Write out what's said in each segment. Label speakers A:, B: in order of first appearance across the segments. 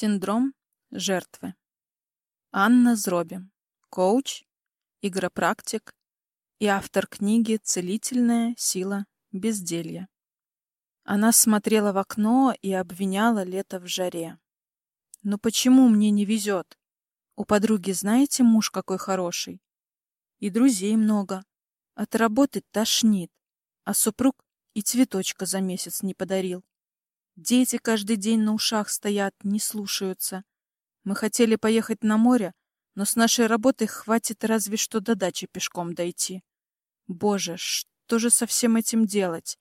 A: Синдром жертвы. Анна Зробим. Коуч, игропрактик и автор книги «Целительная сила безделья». Она смотрела в окно и обвиняла лето в жаре. «Ну почему мне не везет? У подруги знаете муж какой хороший? И друзей много. Отработать тошнит, а супруг и цветочка за месяц не подарил. Дети каждый день на ушах стоят, не слушаются. Мы хотели поехать на море, но с нашей работой хватит разве что до дачи пешком дойти. Боже, что же со всем этим делать?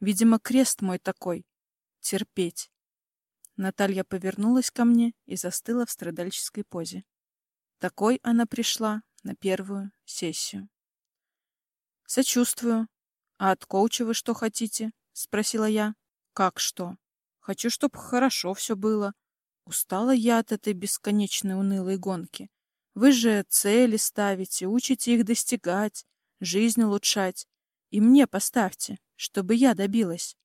A: Видимо, крест мой такой. Терпеть. Наталья повернулась ко мне и застыла в страдальческой позе. Такой она пришла на первую сессию. «Сочувствую. А от коуча вы что хотите?» — спросила я. «Как что?» Хочу, чтобы хорошо все было. Устала я от этой бесконечной унылой гонки. Вы же цели ставите, учите их достигать, жизнь улучшать. И мне поставьте, чтобы я добилась.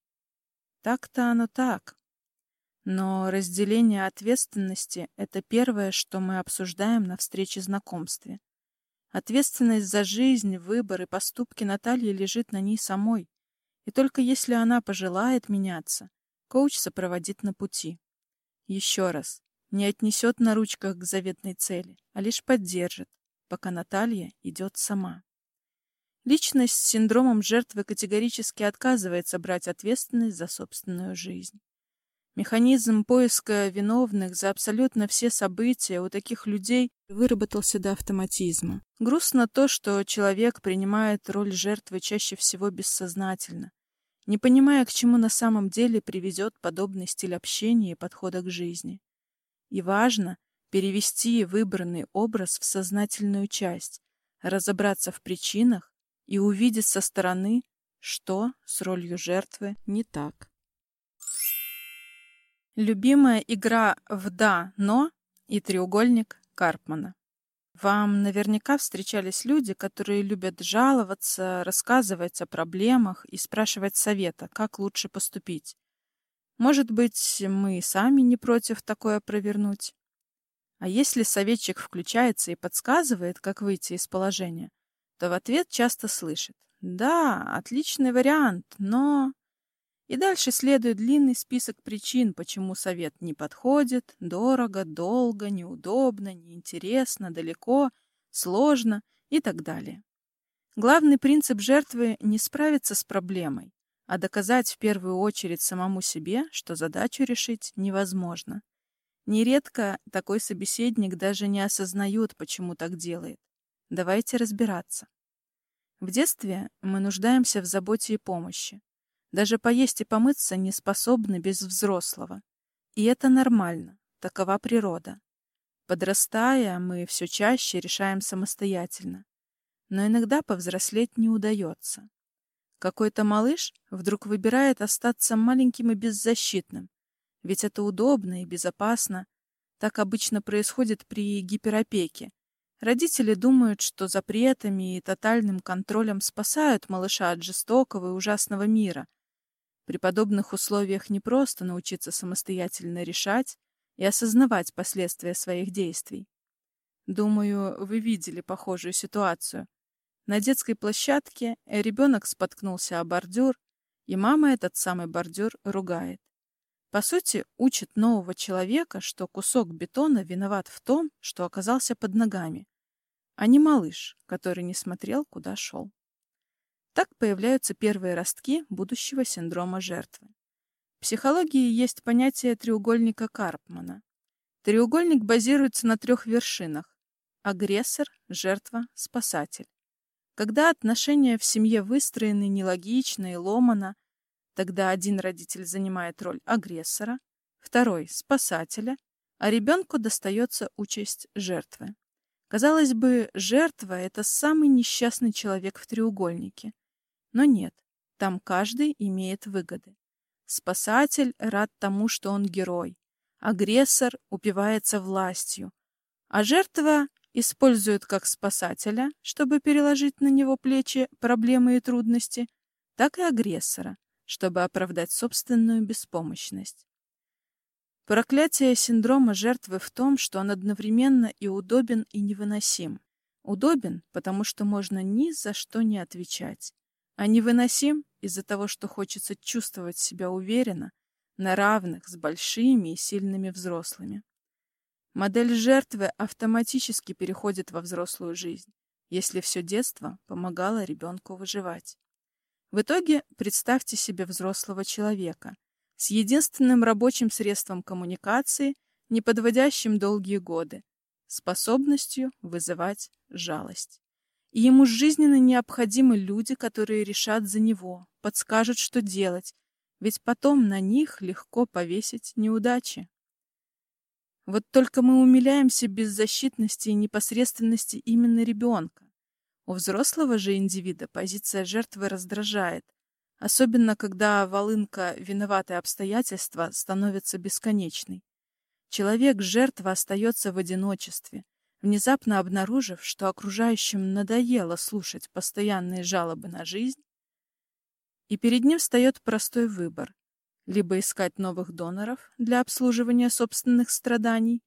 A: Так-то оно так. Но разделение ответственности — это первое, что мы обсуждаем на встрече знакомстве. Ответственность за жизнь, выбор и поступки Натальи лежит на ней самой. И только если она пожелает меняться, Коуч сопроводит на пути. Еще раз, не отнесет на ручках к заветной цели, а лишь поддержит, пока Наталья идет сама. Личность с синдромом жертвы категорически отказывается брать ответственность за собственную жизнь. Механизм поиска виновных за абсолютно все события у таких людей выработался до автоматизма. Грустно то, что человек принимает роль жертвы чаще всего бессознательно, не понимая, к чему на самом деле приведет подобный стиль общения и подхода к жизни. И важно перевести выбранный образ в сознательную часть, разобраться в причинах и увидеть со стороны, что с ролью жертвы не так. Любимая игра в «да», «но» и треугольник Карпмана. Вам наверняка встречались люди, которые любят жаловаться, рассказывать о проблемах и спрашивать совета, как лучше поступить. Может быть, мы сами не против такое провернуть? А если советчик включается и подсказывает, как выйти из положения, то в ответ часто слышит «Да, отличный вариант, но...» И дальше следует длинный список причин, почему совет не подходит, дорого, долго, неудобно, неинтересно, далеко, сложно и так далее. Главный принцип жертвы — не справиться с проблемой, а доказать в первую очередь самому себе, что задачу решить невозможно. Нередко такой собеседник даже не осознает, почему так делает. Давайте разбираться. В детстве мы нуждаемся в заботе и помощи. Даже поесть и помыться не способны без взрослого. И это нормально, такова природа. Подрастая, мы все чаще решаем самостоятельно. Но иногда повзрослеть не удается. Какой-то малыш вдруг выбирает остаться маленьким и беззащитным. Ведь это удобно и безопасно. Так обычно происходит при гиперопеке. Родители думают, что запретами и тотальным контролем спасают малыша от жестокого и ужасного мира — при подобных условиях не просто научиться самостоятельно решать и осознавать последствия своих действий. Думаю, вы видели похожую ситуацию. На детской площадке ребенок споткнулся о бордюр, и мама этот самый бордюр ругает. По сути, учит нового человека, что кусок бетона виноват в том, что оказался под ногами, а не малыш, который не смотрел, куда шел. Так появляются первые ростки будущего синдрома жертвы. В психологии есть понятие треугольника Карпмана. Треугольник базируется на трех вершинах – агрессор, жертва, спасатель. Когда отношения в семье выстроены нелогично и ломано, тогда один родитель занимает роль агрессора, второй – спасателя, а ребенку достается участь жертвы. Казалось бы, жертва — это самый несчастный человек в треугольнике. Но нет, там каждый имеет выгоды. Спасатель рад тому, что он герой. Агрессор упивается властью. А жертва использует как спасателя, чтобы переложить на него плечи проблемы и трудности, так и агрессора, чтобы оправдать собственную беспомощность. Проклятие синдрома жертвы в том, что он одновременно и удобен, и невыносим. Удобен, потому что можно ни за что не отвечать, а невыносим из-за того, что хочется чувствовать себя уверенно, на равных с большими и сильными взрослыми. Модель жертвы автоматически переходит во взрослую жизнь, если все детство помогало ребенку выживать. В итоге представьте себе взрослого человека с единственным рабочим средством коммуникации, не подводящим долгие годы, способностью вызывать жалость. И ему жизненно необходимы люди, которые решат за него, подскажут, что делать, ведь потом на них легко повесить неудачи. Вот только мы умиляемся беззащитности и непосредственности именно ребенка. У взрослого же индивида позиция жертвы раздражает, особенно когда волынка «виноватые обстоятельства» становится бесконечной. Человек-жертва остается в одиночестве, внезапно обнаружив, что окружающим надоело слушать постоянные жалобы на жизнь, и перед ним встает простой выбор – либо искать новых доноров для обслуживания собственных страданий,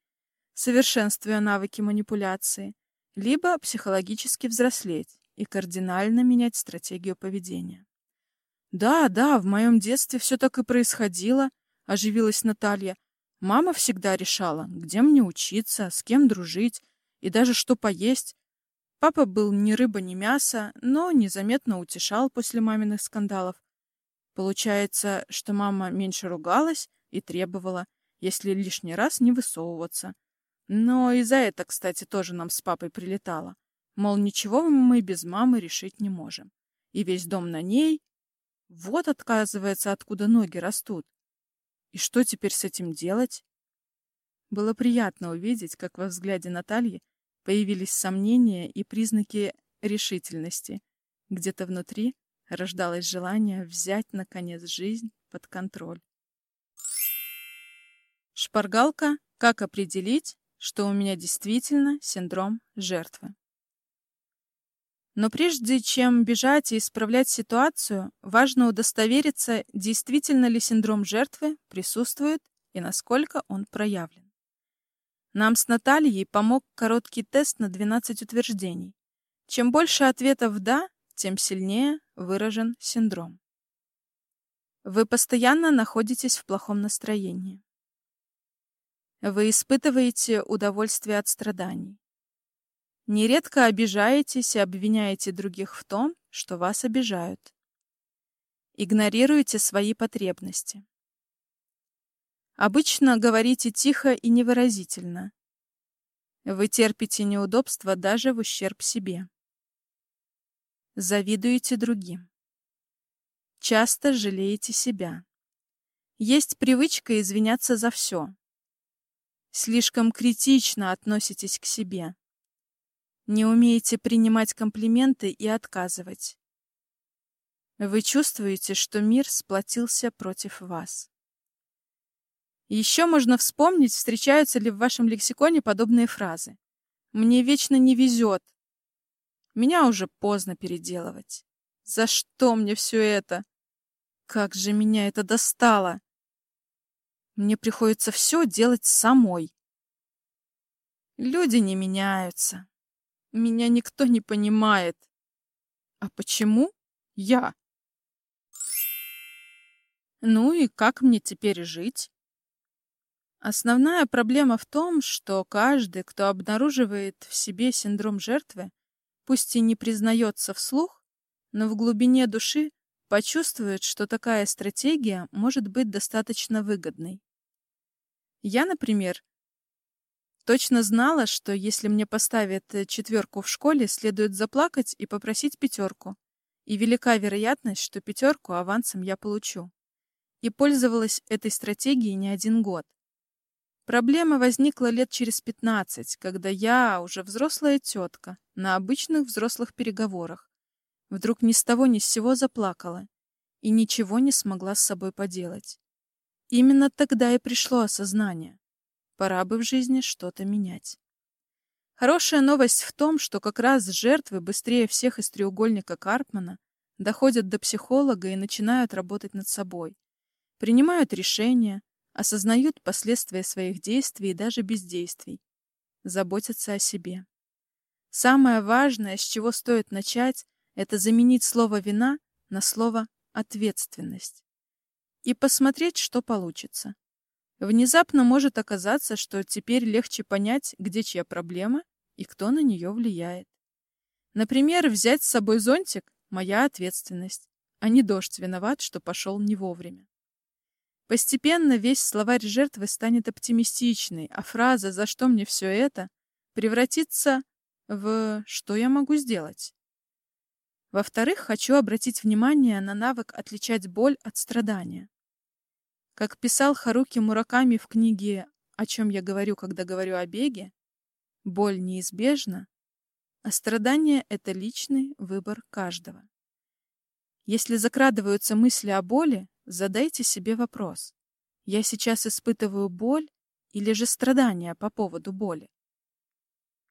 A: совершенствуя навыки манипуляции, либо психологически взрослеть и кардинально менять стратегию поведения. «Да, да, в моем детстве все так и происходило», — оживилась Наталья. «Мама всегда решала, где мне учиться, с кем дружить и даже что поесть. Папа был ни рыба, ни мясо, но незаметно утешал после маминых скандалов. Получается, что мама меньше ругалась и требовала, если лишний раз не высовываться. Но и за это, кстати, тоже нам с папой прилетало. Мол, ничего мы без мамы решить не можем. И весь дом на ней. Вот, отказывается, откуда ноги растут. И что теперь с этим делать? Было приятно увидеть, как во взгляде Натальи появились сомнения и признаки решительности. Где-то внутри рождалось желание взять, наконец, жизнь под контроль. Шпаргалка «Как определить, что у меня действительно синдром жертвы. Но прежде чем бежать и исправлять ситуацию, важно удостовериться, действительно ли синдром жертвы присутствует и насколько он проявлен. Нам с Натальей помог короткий тест на 12 утверждений. Чем больше ответов «да», тем сильнее выражен синдром. Вы постоянно находитесь в плохом настроении. Вы испытываете удовольствие от страданий. Нередко обижаетесь и обвиняете других в том, что вас обижают. Игнорируете свои потребности. Обычно говорите тихо и невыразительно. Вы терпите неудобства даже в ущерб себе. Завидуете другим. Часто жалеете себя. Есть привычка извиняться за все. Слишком критично относитесь к себе. Не умеете принимать комплименты и отказывать. Вы чувствуете, что мир сплотился против вас. Еще можно вспомнить, встречаются ли в вашем лексиконе подобные фразы. «Мне вечно не везет». «Меня уже поздно переделывать». «За что мне все это?» «Как же меня это достало!» Мне приходится все делать самой. Люди не меняются. Меня никто не понимает. А почему я? Ну и как мне теперь жить? Основная проблема в том, что каждый, кто обнаруживает в себе синдром жертвы, пусть и не признается вслух, но в глубине души почувствует, что такая стратегия может быть достаточно выгодной. Я, например, точно знала, что если мне поставят э, четверку в школе, следует заплакать и попросить пятерку. И велика вероятность, что пятерку авансом я получу. И пользовалась этой стратегией не один год. Проблема возникла лет через 15, когда я, уже взрослая тетка, на обычных взрослых переговорах, Вдруг ни с того ни с сего заплакала и ничего не смогла с собой поделать. Именно тогда и пришло осознание. Пора бы в жизни что-то менять. Хорошая новость в том, что как раз жертвы быстрее всех из треугольника Карпмана доходят до психолога и начинают работать над собой. Принимают решения, осознают последствия своих действий и даже бездействий, заботятся о себе. Самое важное, с чего стоит начать, это заменить слово «вина» на слово «ответственность» и посмотреть, что получится. Внезапно может оказаться, что теперь легче понять, где чья проблема и кто на нее влияет. Например, взять с собой зонтик – моя ответственность, а не дождь виноват, что пошел не вовремя. Постепенно весь словарь жертвы станет оптимистичный, а фраза «за что мне все это» превратится в «что я могу сделать?». Во-вторых, хочу обратить внимание на навык отличать боль от страдания. Как писал Харуки Мураками в книге «О чем я говорю, когда говорю о беге», боль неизбежна, а страдание — это личный выбор каждого. Если закрадываются мысли о боли, задайте себе вопрос. Я сейчас испытываю боль или же страдания по поводу боли?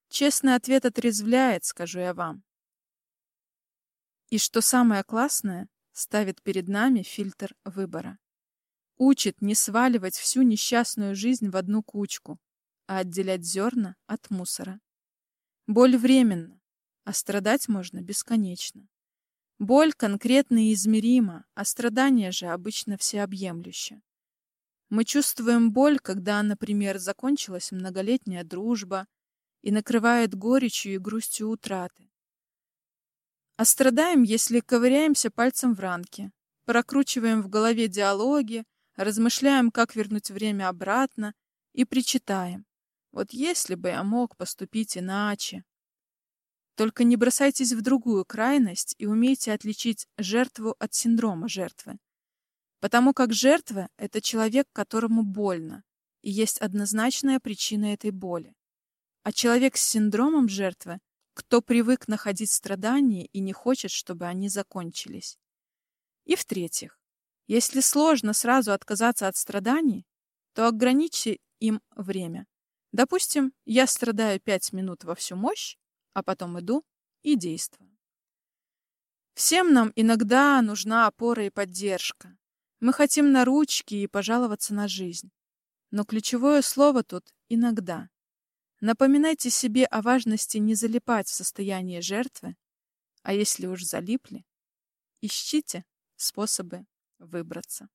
A: Честный ответ отрезвляет, скажу я вам. И что самое классное, ставит перед нами фильтр выбора. Учит не сваливать всю несчастную жизнь в одну кучку, а отделять зерна от мусора. Боль временна, а страдать можно бесконечно. Боль конкретно и измерима, а страдание же обычно всеобъемлюще. Мы чувствуем боль, когда, например, закончилась многолетняя дружба и накрывает горечью и грустью утраты. А страдаем, если ковыряемся пальцем в ранке, прокручиваем в голове диалоги, размышляем, как вернуть время обратно, и причитаем. Вот если бы я мог поступить иначе. Только не бросайтесь в другую крайность и умейте отличить жертву от синдрома жертвы. Потому как жертва — это человек, которому больно, и есть однозначная причина этой боли. А человек с синдромом жертвы кто привык находить страдания и не хочет, чтобы они закончились. И в-третьих, если сложно сразу отказаться от страданий, то ограничьте им время. Допустим, я страдаю пять минут во всю мощь, а потом иду и действую. Всем нам иногда нужна опора и поддержка. Мы хотим на ручки и пожаловаться на жизнь. Но ключевое слово тут «иногда». Напоминайте себе о важности не залипать в состояние жертвы, а если уж залипли, ищите способы выбраться.